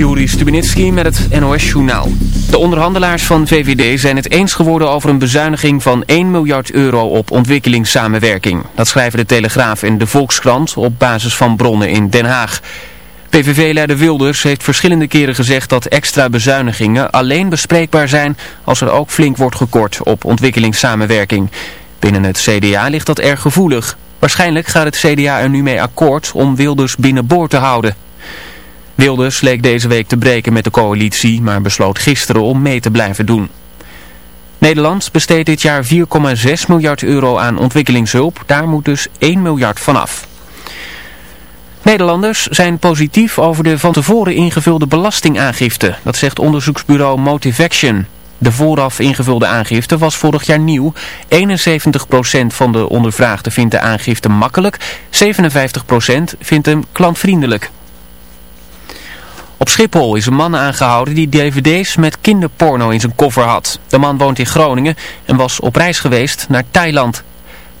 Juri Stubenitski met het NOS-journaal. De onderhandelaars van VVD zijn het eens geworden over een bezuiniging van 1 miljard euro op ontwikkelingssamenwerking. Dat schrijven de Telegraaf en de Volkskrant op basis van bronnen in Den Haag. PVV-leider Wilders heeft verschillende keren gezegd dat extra bezuinigingen alleen bespreekbaar zijn als er ook flink wordt gekort op ontwikkelingssamenwerking. Binnen het CDA ligt dat erg gevoelig. Waarschijnlijk gaat het CDA er nu mee akkoord om Wilders binnenboord te houden. Wilders leek deze week te breken met de coalitie, maar besloot gisteren om mee te blijven doen. Nederland besteedt dit jaar 4,6 miljard euro aan ontwikkelingshulp. Daar moet dus 1 miljard vanaf. Nederlanders zijn positief over de van tevoren ingevulde belastingaangifte. Dat zegt onderzoeksbureau Motivaction. De vooraf ingevulde aangifte was vorig jaar nieuw. 71% van de ondervraagden vindt de aangifte makkelijk. 57% vindt hem klantvriendelijk. Op Schiphol is een man aangehouden die dvd's met kinderporno in zijn koffer had. De man woont in Groningen en was op reis geweest naar Thailand.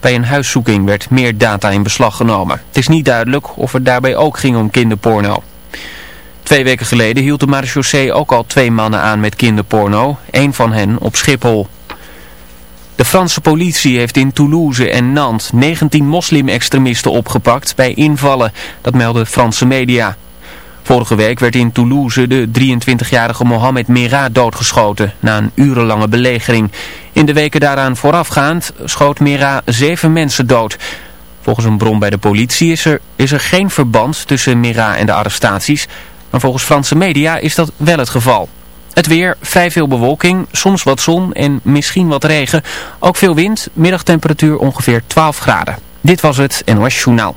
Bij een huiszoeking werd meer data in beslag genomen. Het is niet duidelijk of het daarbij ook ging om kinderporno. Twee weken geleden hield de marechaussee ook al twee mannen aan met kinderporno. Een van hen op Schiphol. De Franse politie heeft in Toulouse en Nantes 19 moslim-extremisten opgepakt bij invallen. Dat melden Franse media. Vorige week werd in Toulouse de 23-jarige Mohamed Merah doodgeschoten na een urenlange belegering. In de weken daaraan voorafgaand schoot Merah zeven mensen dood. Volgens een bron bij de politie is er, is er geen verband tussen Merah en de arrestaties, maar volgens Franse media is dat wel het geval. Het weer, vrij veel bewolking, soms wat zon en misschien wat regen. Ook veel wind, middagtemperatuur ongeveer 12 graden. Dit was het NOS Journaal.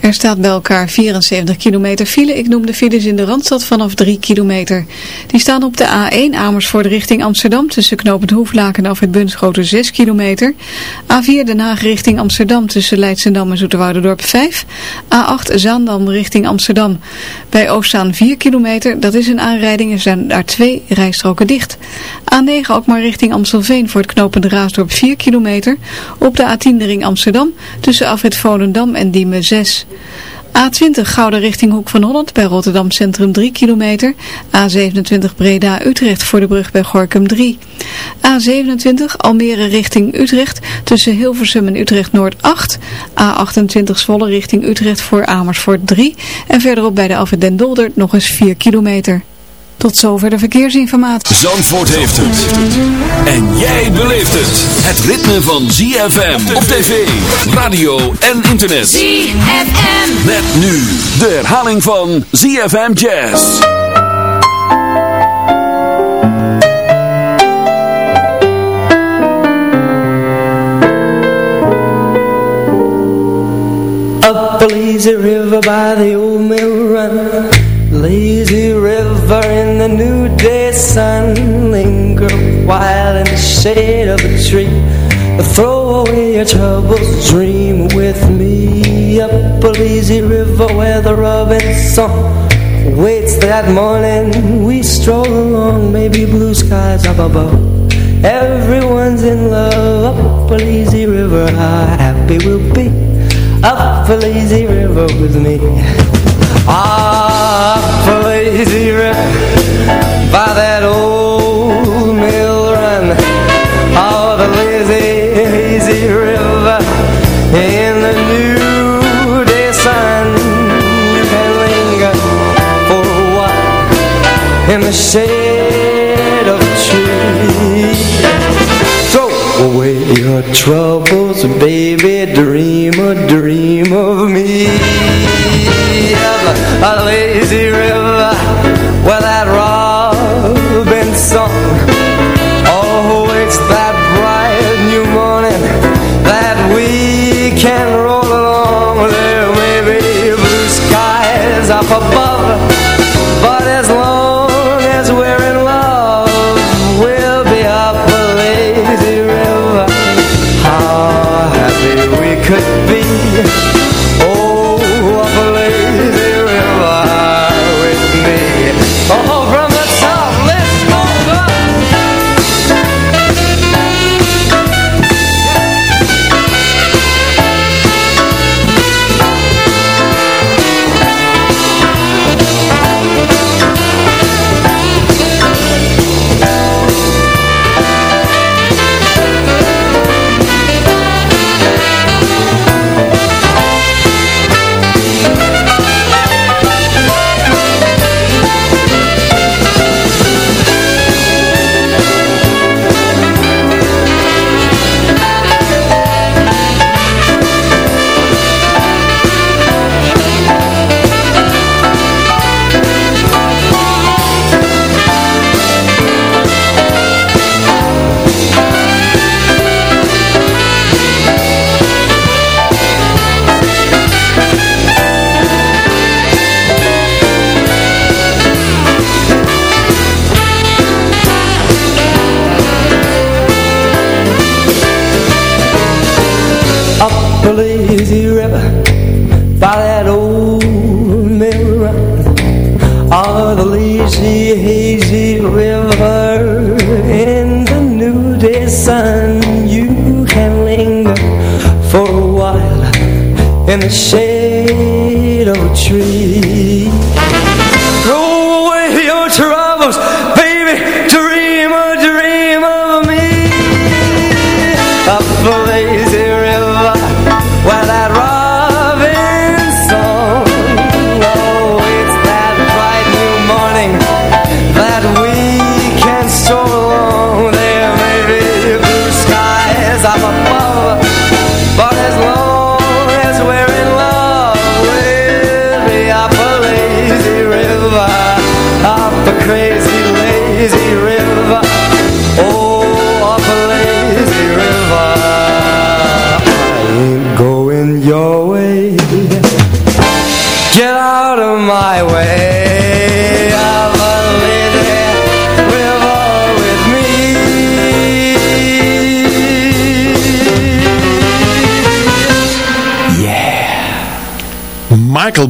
Er staat bij elkaar 74 kilometer file. Ik noem de files in de Randstad vanaf 3 kilometer. Die staan op de A1 Amersfoort richting Amsterdam tussen Knopend Hoeflaken en Alfred Bunschoten 6 kilometer. A4 Den Haag richting Amsterdam tussen Leidsendam en Zoeterwouderdorp 5. A8 Zaandam richting Amsterdam. Bij Oostzaan 4 kilometer. Dat is een aanrijding. Er zijn daar twee rijstroken dicht. A9 ook maar richting Amstelveen voor het knopende Raasdorp 4 kilometer. Op de A10 de ring Amsterdam tussen Afrit Volendam en Diemen 6. A20 Gouden richting Hoek van Holland bij Rotterdam Centrum 3 kilometer. A27 Breda Utrecht voor de brug bij Gorkum 3. A27 Almere richting Utrecht tussen Hilversum en Utrecht Noord 8. A28 Zwolle richting Utrecht voor Amersfoort 3. En verderop bij de Alfred Den Dolder nog eens 4 kilometer. Tot zover de verkeersinformatie. Zandvoort heeft het. En jij beleeft het. Het ritme van ZFM op tv, radio en internet. ZFM. Met nu de herhaling van ZFM Jazz. Up a lazy river by the old mill run in the new day sun Linger a while in the shade of a tree. Throw away your troubles, dream with me. Up a lazy river where the robin song Waits that morning, we stroll along Maybe blue skies up above. Everyone's in love Up a lazy river, how happy we'll be. Up a lazy river with me. Up lazy run by that old mill run or the lazy, lazy river in the new day sun. You can linger for a while in the shade of trees away your troubles, baby Dream a dream of me. A lazy river where that robin song. Oh, it's that bright new morning That we can roll along. There may be blue skies up above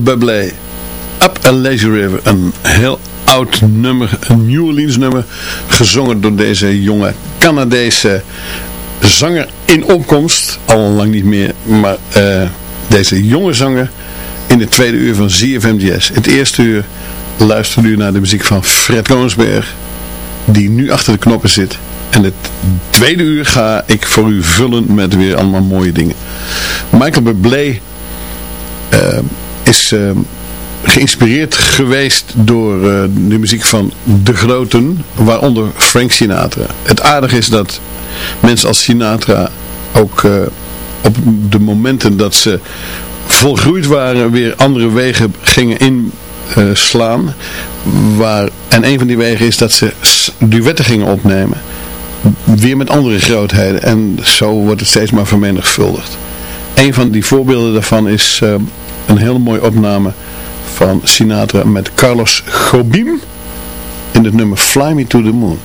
Bublé, Up a Lazy River. Een heel oud nummer, een New Orleans nummer, gezongen door deze jonge Canadese zanger in opkomst. Al lang niet meer, maar eh, deze jonge zanger in het tweede uur van ZFM. Het eerste uur luisterde u naar de muziek van Fred Koonsberg, die nu achter de knoppen zit. En het tweede uur ga ik voor u vullen met weer allemaal mooie dingen. Michael Bublé eh, is eh, geïnspireerd geweest door eh, de muziek van de groten, waaronder Frank Sinatra. Het aardige is dat mensen als Sinatra ook eh, op de momenten dat ze volgroeid waren weer andere wegen gingen inslaan. waar, en een van die wegen is dat ze duetten gingen opnemen. Weer met andere grootheden. En zo wordt het steeds maar vermenigvuldigd. Een van die voorbeelden daarvan is eh, een hele mooie opname van Sinatra met Carlos Gobim in het nummer Fly Me to the Moon.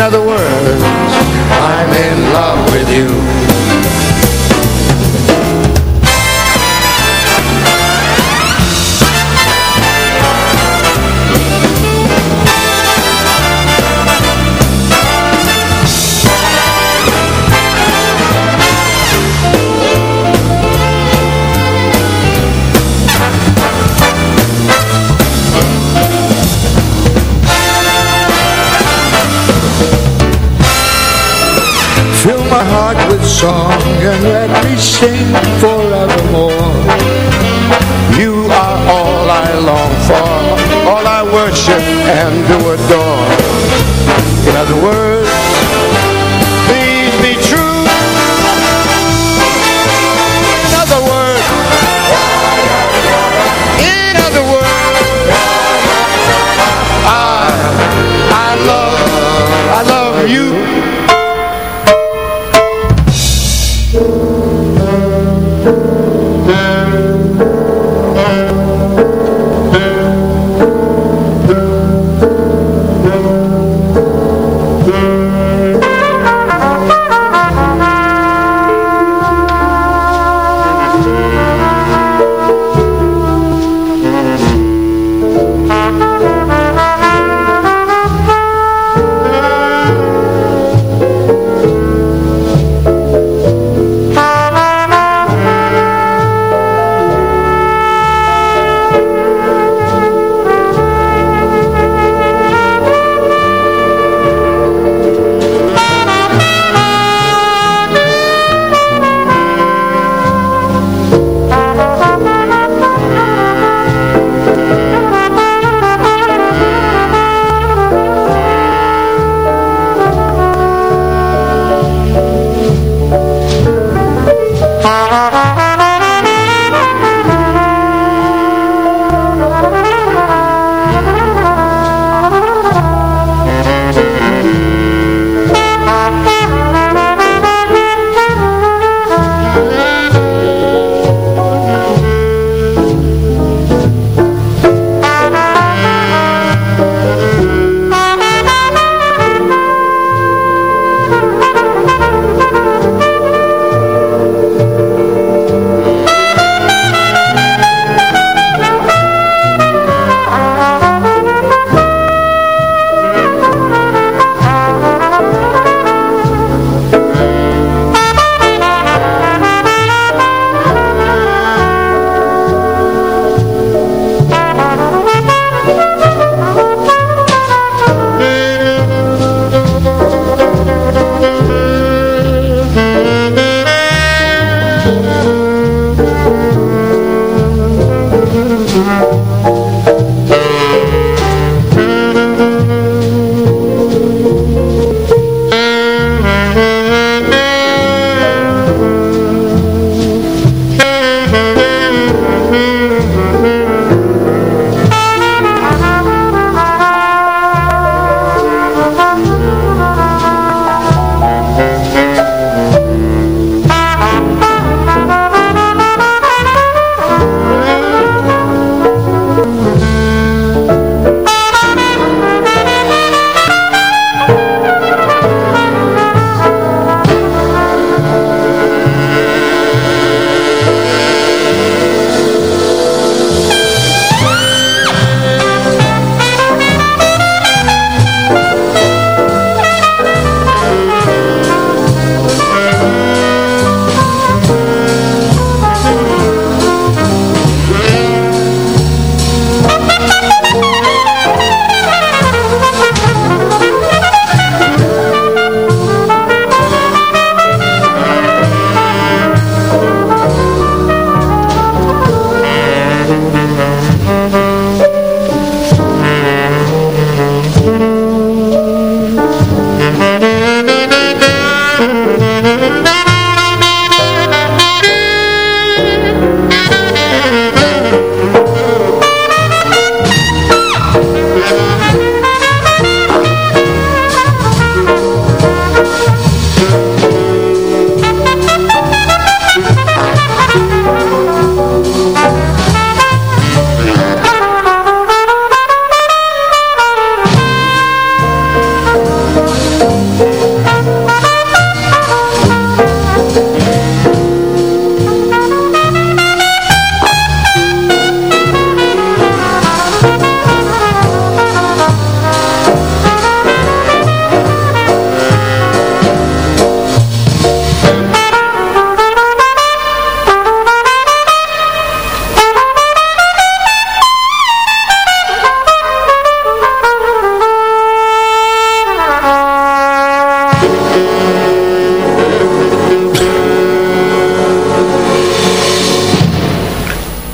another word sing forevermore. You are all I long for All I worship and do adore. In other words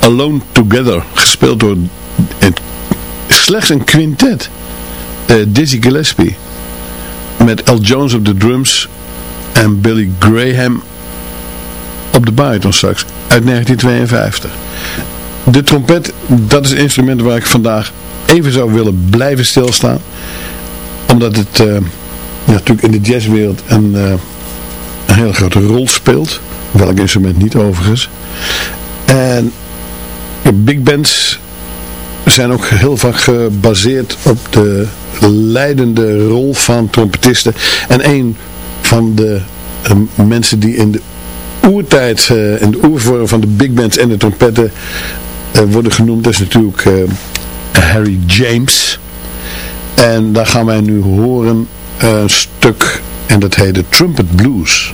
Alone Together, gespeeld door slechts een quintet. Uh, Dizzy Gillespie, met Al Jones op de drums en Billy Graham op de bariton straks, uit 1952. De trompet, dat is het instrument waar ik vandaag even zou willen blijven stilstaan. Omdat het ja, natuurlijk in de jazzwereld een, uh, een hele grote rol speelt. Welk instrument niet overigens. En big bands zijn ook heel vaak gebaseerd op de leidende rol van trompetisten. En een van de uh, mensen die in de oertijd, uh, in de oervorm van de big bands en de trompetten uh, worden genoemd, is natuurlijk Harry James. En daar gaan wij nu horen een stuk en dat heet de Trumpet Blues.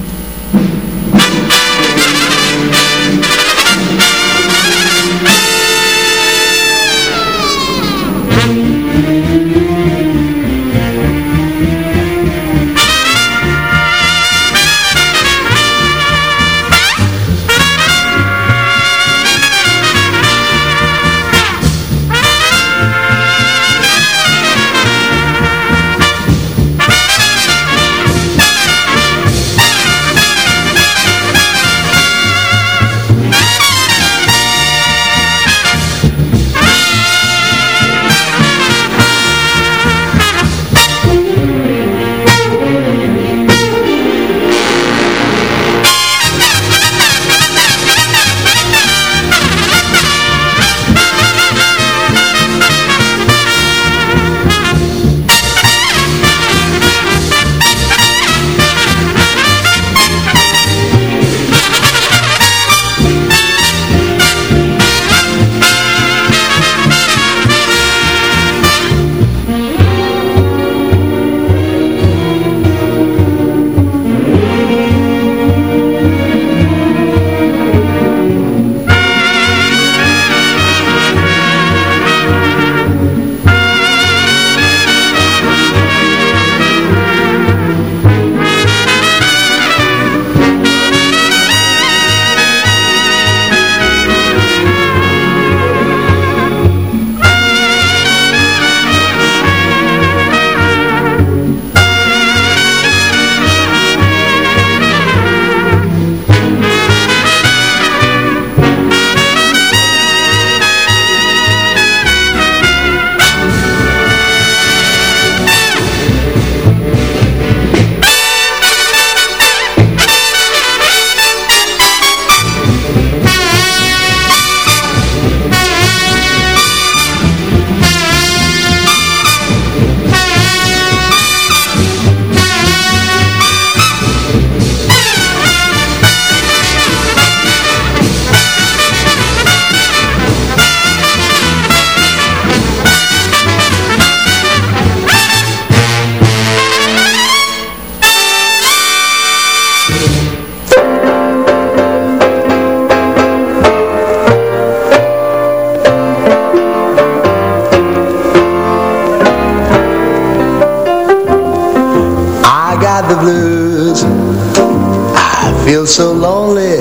feel so lonely.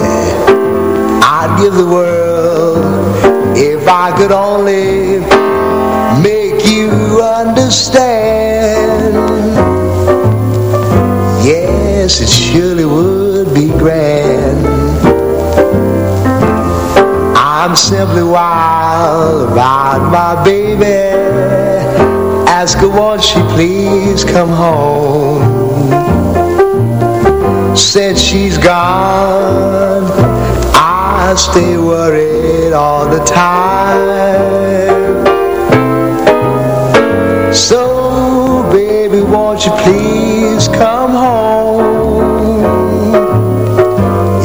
I'd give the world If I could only Make you understand. Yes, it surely would be grand. I'm simply wild about my baby. Ask her once she please come home? Said she's gone. I stay worried all the time. So baby won't you please come home?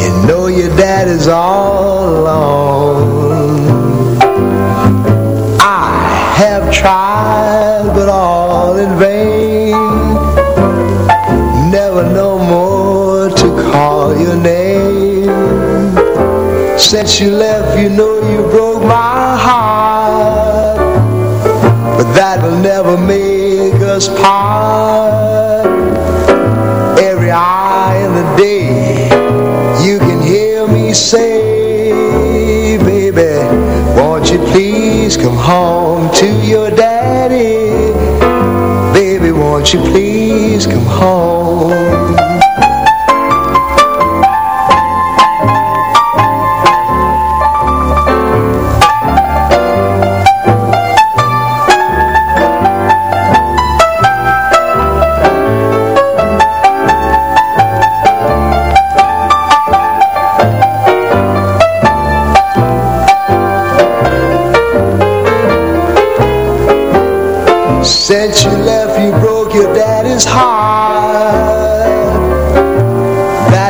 You know your dad is all alone. I have tried but all in vain Since you left, you know you broke my heart But that'll never make us part Every hour in the day You can hear me say Baby, won't you please come home to your daddy? Baby, won't you please come home?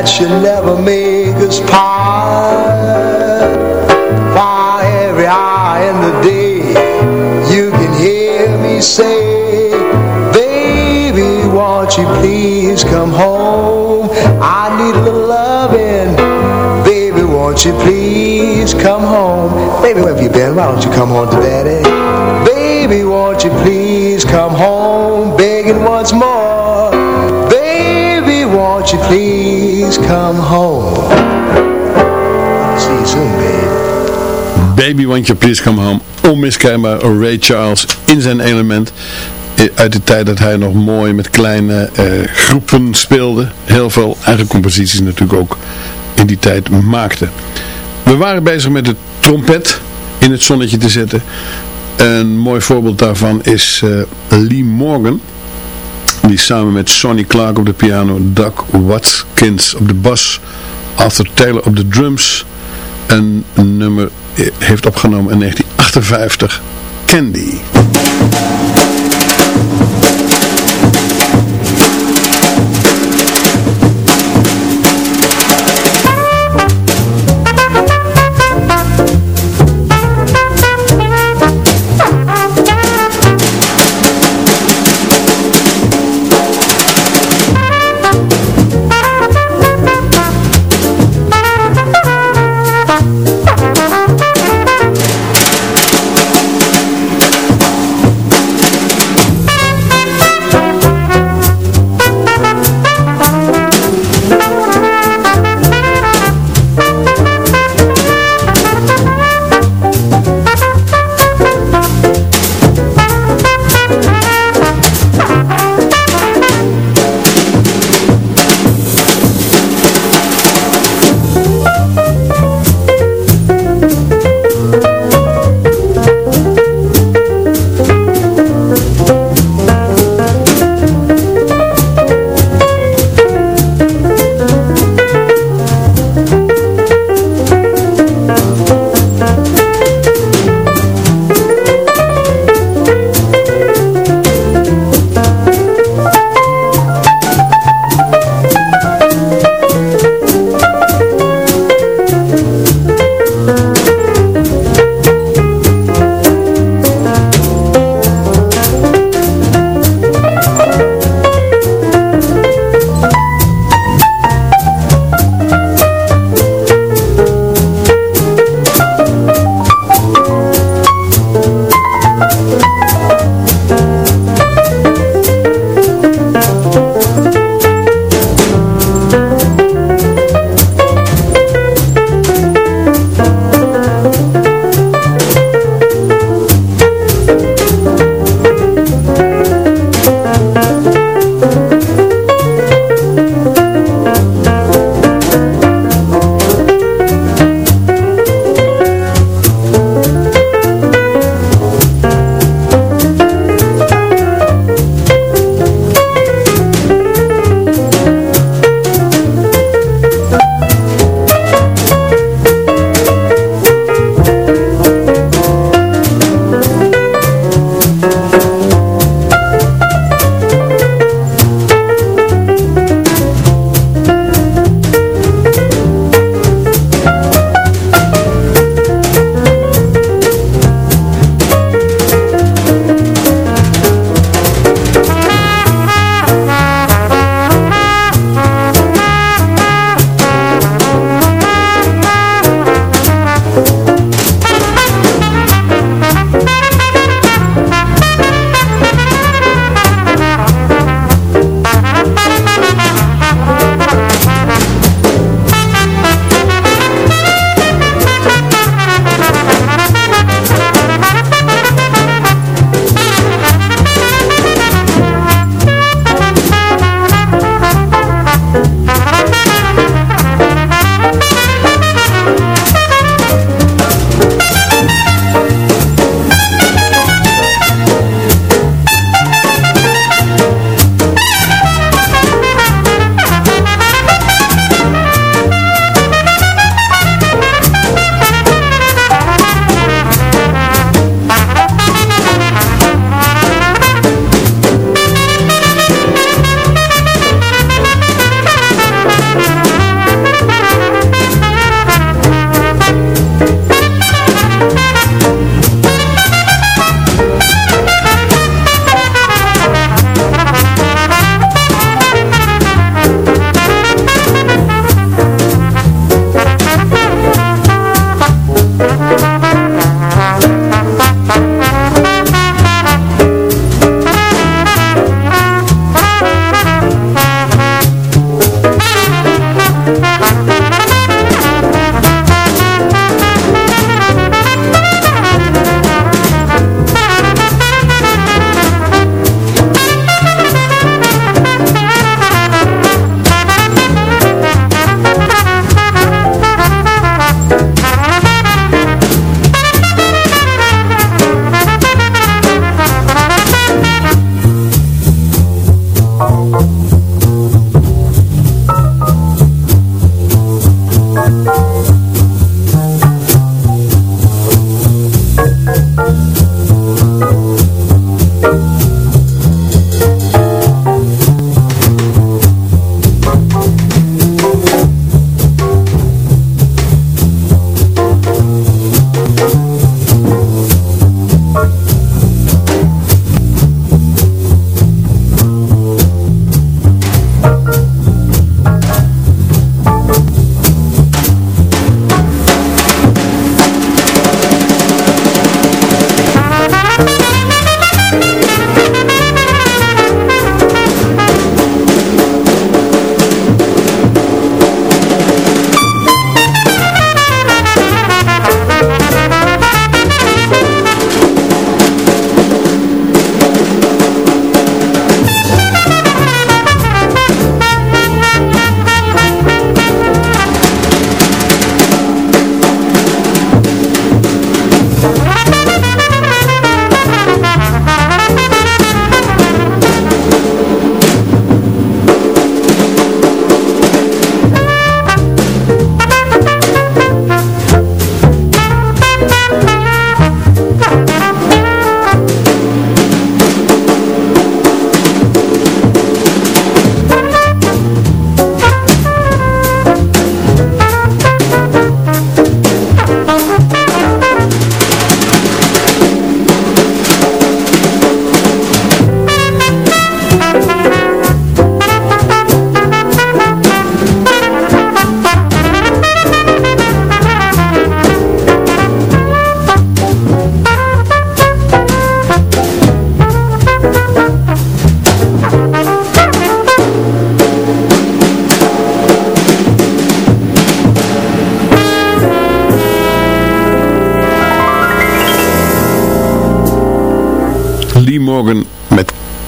Should never make us part. For every hour in the day You can hear me say Baby, won't you please come home? I need a little loving. Baby, won't you please come home? Baby, where have you been? Why don't you come home to daddy? Baby, won't you please come home Begging once more Baby, won't you please come home. See you soon, baby. Baby, want you please come home. Onmiskenbaar Ray Charles in zijn element. Uit de tijd dat hij nog mooi met kleine uh, groepen speelde. Heel veel eigen composities natuurlijk ook in die tijd maakte. We waren bezig met de trompet in het zonnetje te zetten. Een mooi voorbeeld daarvan is uh, Lee Morgan die samen met Sonny Clark op de piano, Doug Watkins op de bas, Arthur Taylor op de drums een nummer heeft opgenomen in 1958, Candy.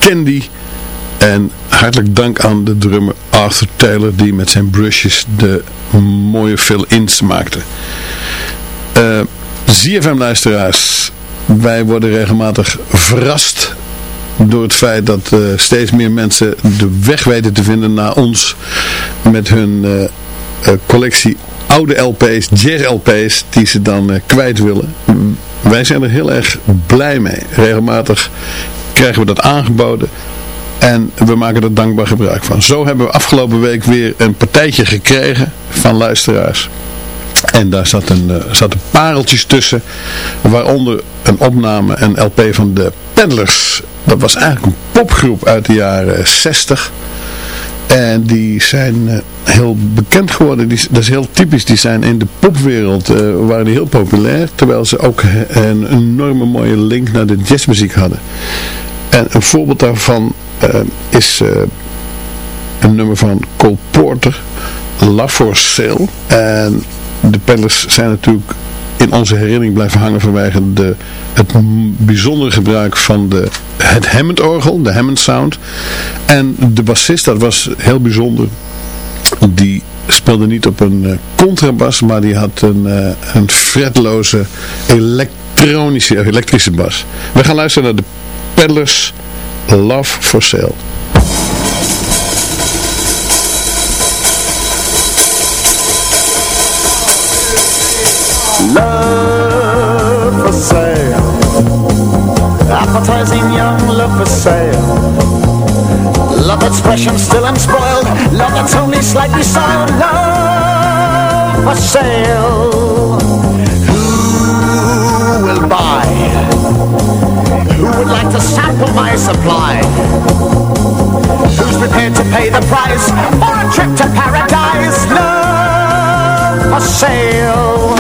Candy. En hartelijk dank aan de drummer Arthur Taylor die met zijn brushes de mooie fill-ins maakte. Uh, eh, ZFM-luisteraars, wij worden regelmatig verrast door het feit dat uh, steeds meer mensen de weg weten te vinden naar ons met hun uh, collectie oude LP's, jazz-LP's die ze dan kwijt willen. Wij zijn er heel erg blij mee. Regelmatig krijgen we dat aangeboden. En we maken er dankbaar gebruik van. Zo hebben we afgelopen week weer een partijtje gekregen van luisteraars. En daar zat een, uh, zaten pareltjes tussen. Waaronder een opname, een LP van de Peddlers. Dat was eigenlijk een popgroep uit de jaren 60. En die zijn uh, heel bekend geworden. Die, dat is heel typisch. Die zijn in de popwereld uh, waren heel populair. Terwijl ze ook een enorme mooie link naar de jazzmuziek hadden. En een voorbeeld daarvan uh, is uh, een nummer van Cole Porter, Love for Sale. En de Pellers zijn natuurlijk in onze herinnering blijven hangen vanwege de, het bijzondere gebruik van de, het Hammond-orgel, de Hammond Sound. En de bassist, dat was heel bijzonder, die speelde niet op een uh, contrabas, maar die had een, een fretloze elektronische, elektrische bas. We gaan luisteren naar de Peddlers Love for Sale. Love for sale. Appetizing young love for sale. Love expression still unspoiled. Love that's only slightly soiled Love for sale. Who will buy who would like to sample my supply? Who's prepared to pay the price for a trip to paradise? Love for sale.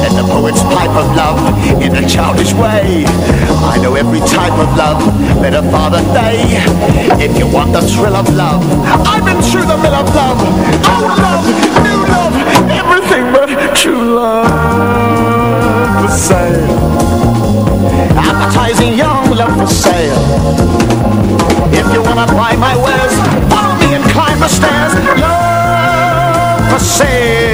And the poet's pipe of love in a childish way. I know every type of love better far than they. If you want the thrill of love, I've been through the mill of love. Old love, new love, everything but true love for sale. Advertising young love for sale. If you wanna buy my wares, follow me and climb the stairs. Love for sale.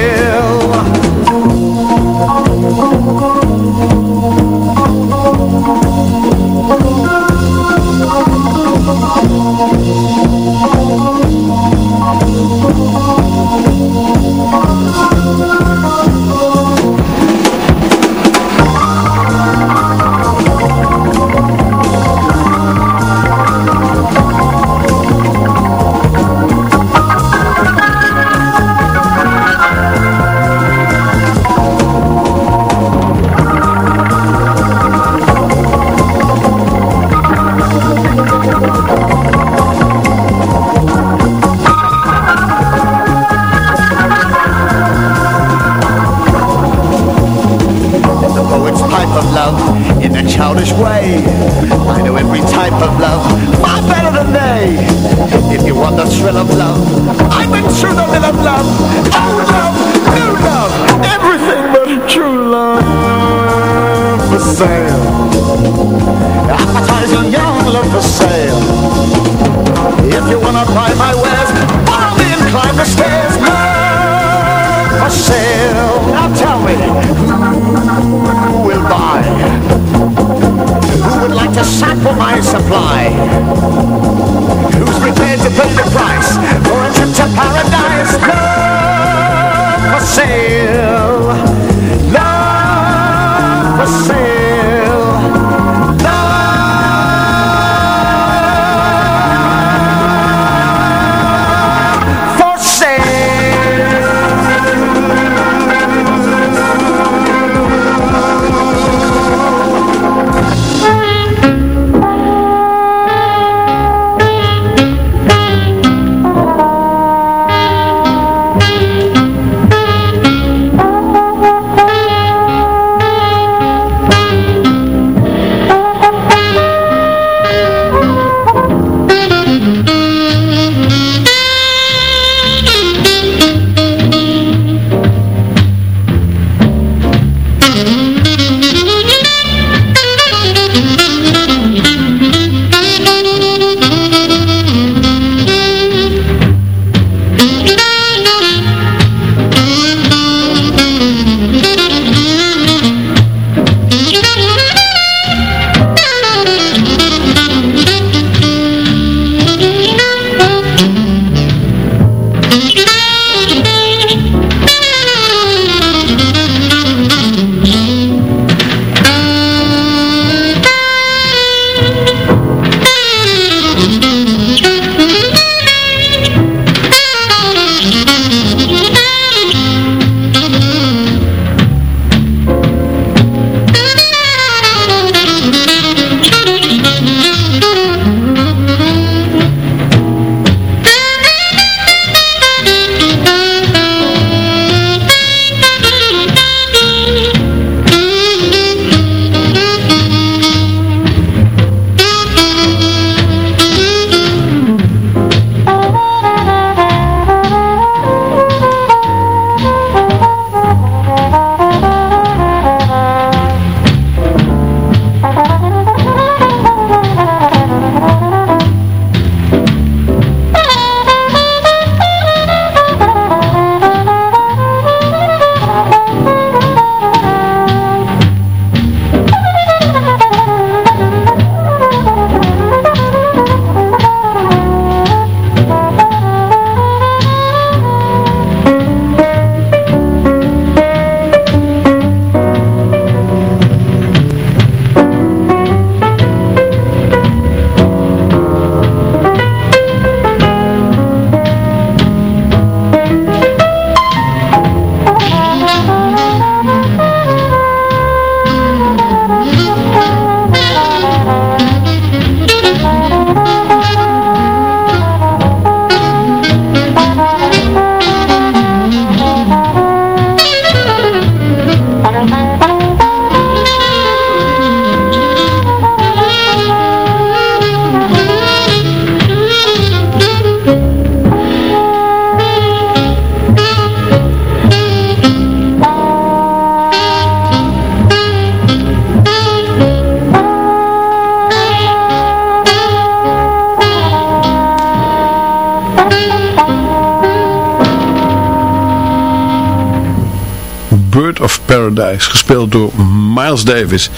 Davis.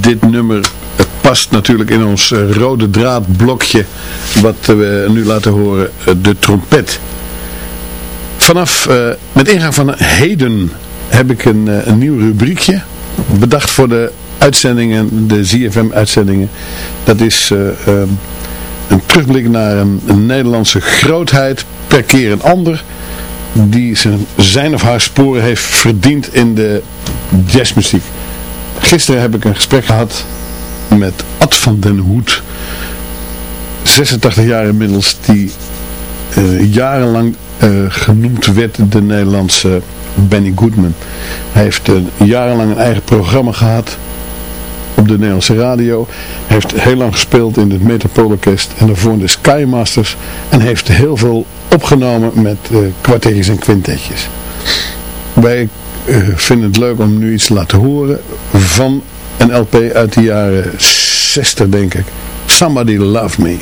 Dit nummer past natuurlijk in ons eh, rode draadblokje, wat we nu laten horen, eh, de trompet. Vanaf, eh, met ingang van heden, heb ik een, een nieuw rubriekje, bedacht voor de uitzendingen, de ZFM-uitzendingen. Dat is ehm, een terugblik naar een, een Nederlandse grootheid, per keer een ander die zijn, zijn of haar sporen heeft verdiend in de jazzmuziek. Gisteren heb ik een gesprek gehad met Ad van den Hoed. 86 jaar inmiddels, die uh, jarenlang uh, genoemd werd de Nederlandse Benny Goodman. Hij heeft jarenlang een eigen programma gehad op de Nederlandse radio. Heeft heel lang gespeeld in het Metropoolorkest en daarvoor in de Skymasters. En heeft heel veel opgenomen met uh, kwartetjes en quintetjes. Wij uh, vinden het leuk om nu iets te laten horen van een LP uit de jaren 60 denk ik. Somebody Love Me.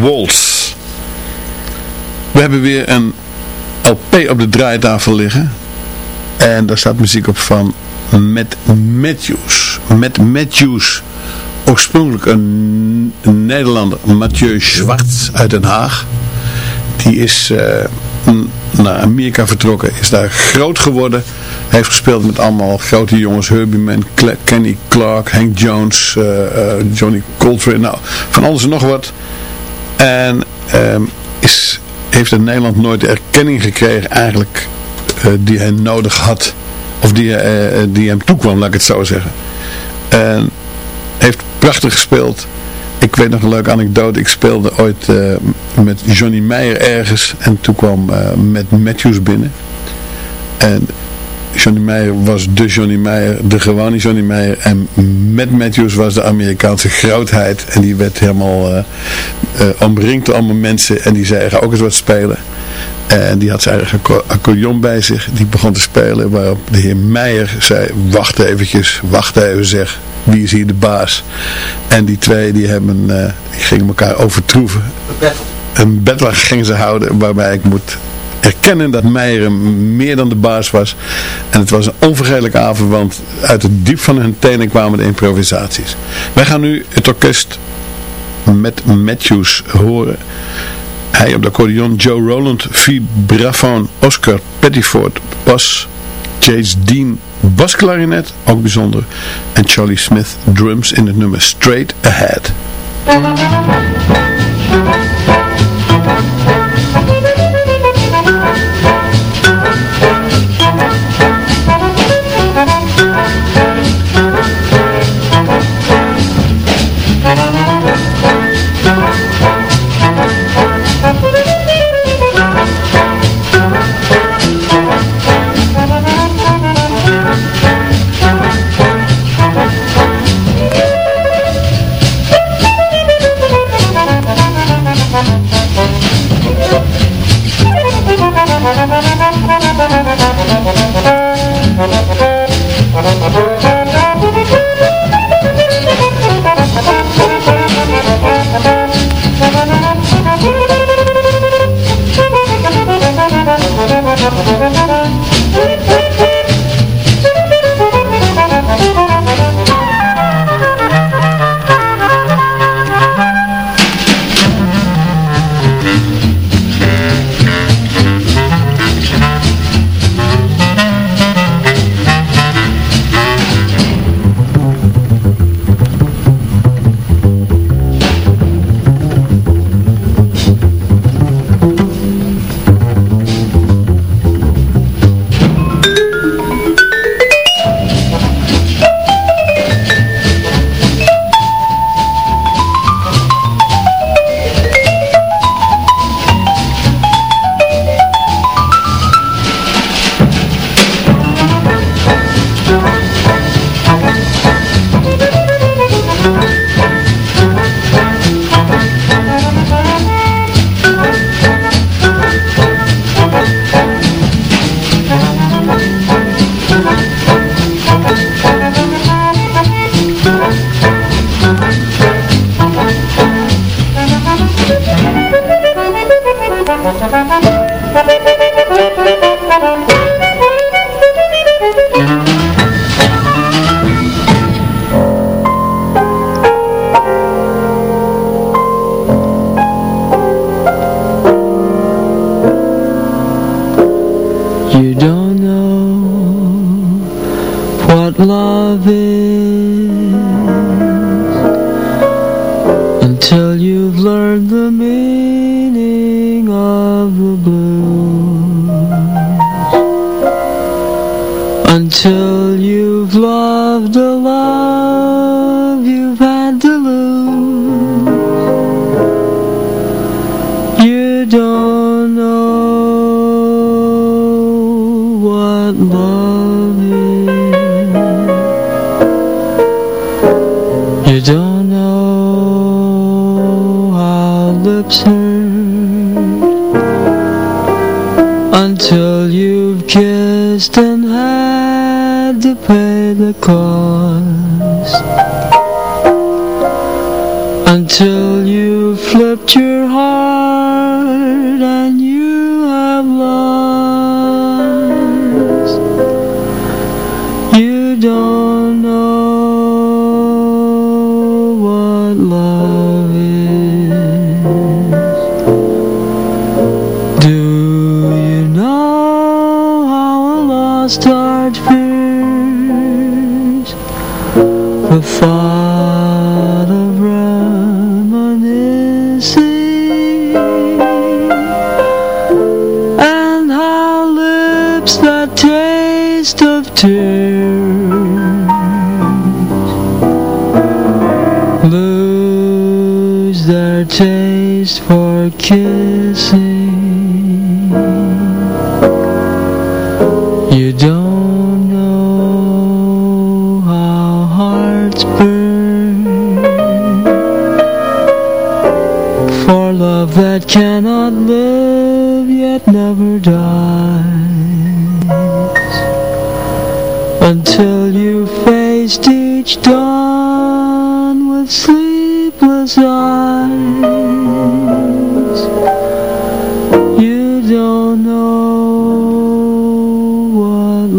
Waltz. We hebben weer een LP op de draaitafel liggen. En daar staat muziek op van Matt Matthews. Matt Matthews, oorspronkelijk een, Nederlander, Mathieu Schwartz uit Den Haag. Die is uh, naar Amerika vertrokken, is daar groot geworden. Heeft gespeeld met allemaal grote jongens, Herbie Man, Kenny Clark, Hank Jones, uh, uh, Johnny Coltrane, nou, van alles en nog wat. En um, is, heeft in Nederland nooit de erkenning gekregen eigenlijk uh, die hij nodig had. Of die, die hem toekwam, laat ik het zo zeggen. En heeft prachtig gespeeld. Ik weet nog een leuke anekdote. Ik speelde ooit met Johnny Meijer ergens. En toen kwam met Matthews binnen. En Johnny Meijer was de Johnny Meijer, de gewone Johnny Meijer. En met Matthews was de Amerikaanse grootheid. En die werd helemaal uh, omringd door allemaal mensen. En die zei, ga ook eens wat spelen. En die had zijn eigen accordeon bij zich. Die begon te spelen. Waarop de heer Meijer zei, wacht eventjes, wacht even zeg. Wie is hier de baas? En die twee die hebben, uh, die gingen elkaar overtroeven. Een battle. Een battle gingen ze houden waarbij ik moet erkennen dat Meijer meer dan de baas was. En het was een onvergetelijke avond, want uit het diep van hun tenen kwamen de improvisaties. Wij gaan nu het orkest met Matthews horen. Hij op de accordeon, Joe Roland, vibrafoon, Oscar Pettiford, bas, Chase Dean, basklarinet, ook bijzonder. En Charlie Smith, drums in het nummer Straight Ahead. Música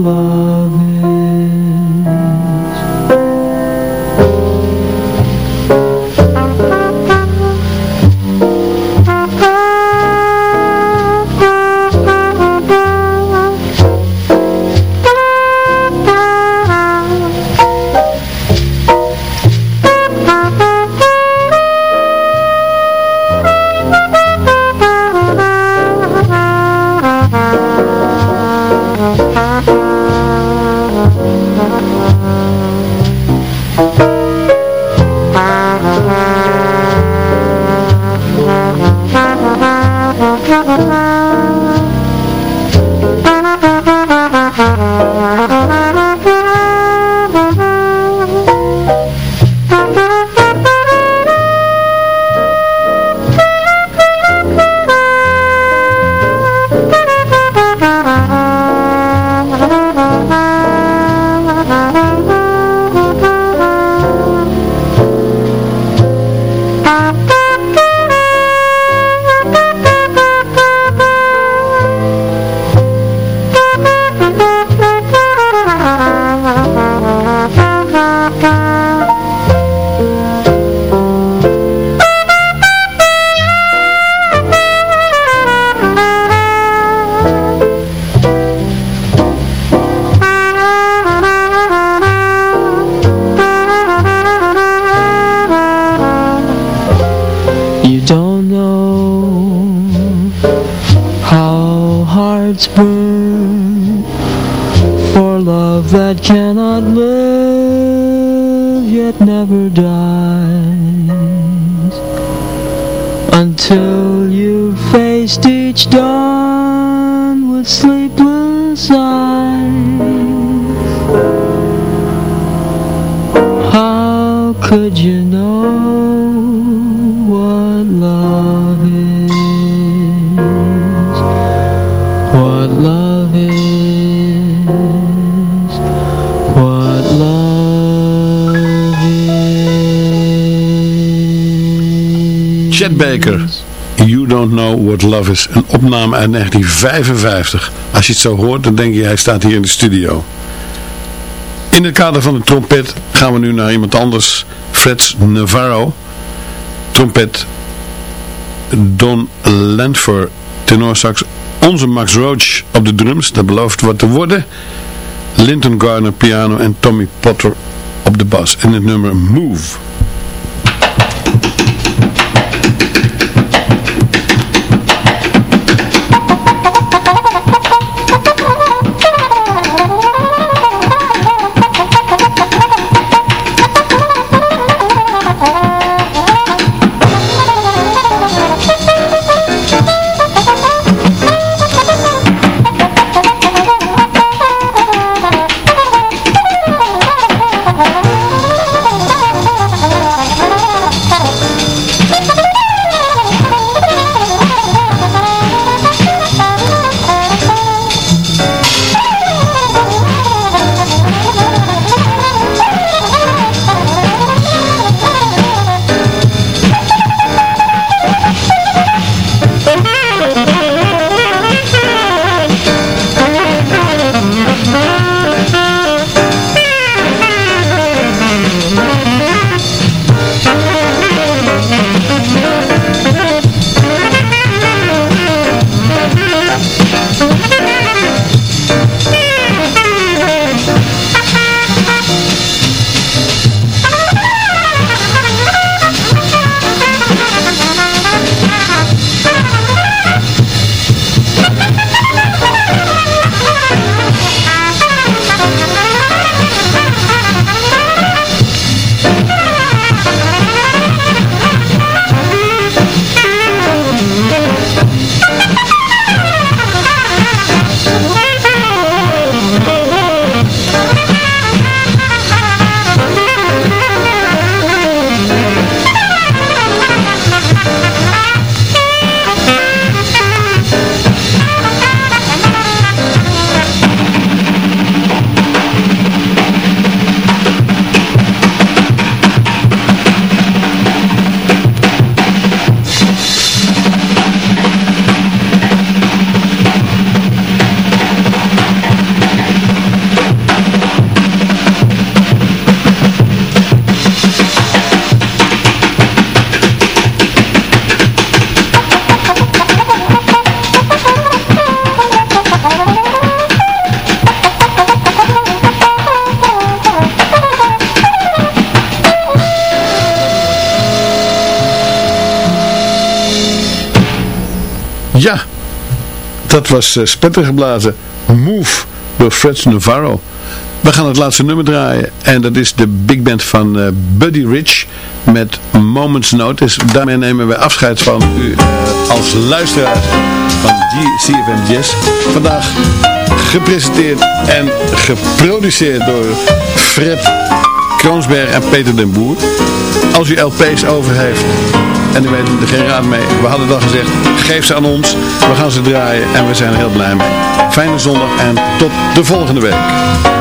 what yet never dies until you faced each dawn with sleepless eyes. How could you know what love Baker, You Don't Know What Love Is. Een opname uit 1955. Als je het zo hoort, dan denk je, hij staat hier in de studio. In het kader van de trompet gaan we nu naar iemand anders. Fred Navarro. Trompet Don Landfer. Tenorsax onze Max Roach op de drums. Dat belooft wat te worden. Linton Garner piano en Tommy Potter op de bas. En het nummer Move. Was uh, spetter geblazen. Move door Fred Navarro. We gaan het laatste nummer draaien. En dat is de big band van uh, Buddy Rich met Moments Notice. Daarmee nemen we afscheid van u uh, als luisteraar van CFM Jazz. Vandaag gepresenteerd en geproduceerd door Fred Kroonsberg en Peter den Boer. Als u LP's over heeft en u weet er geen raad mee. We hadden dan gezegd, geef ze aan ons. We gaan ze draaien en we zijn er heel blij mee. Fijne zondag en tot de volgende week.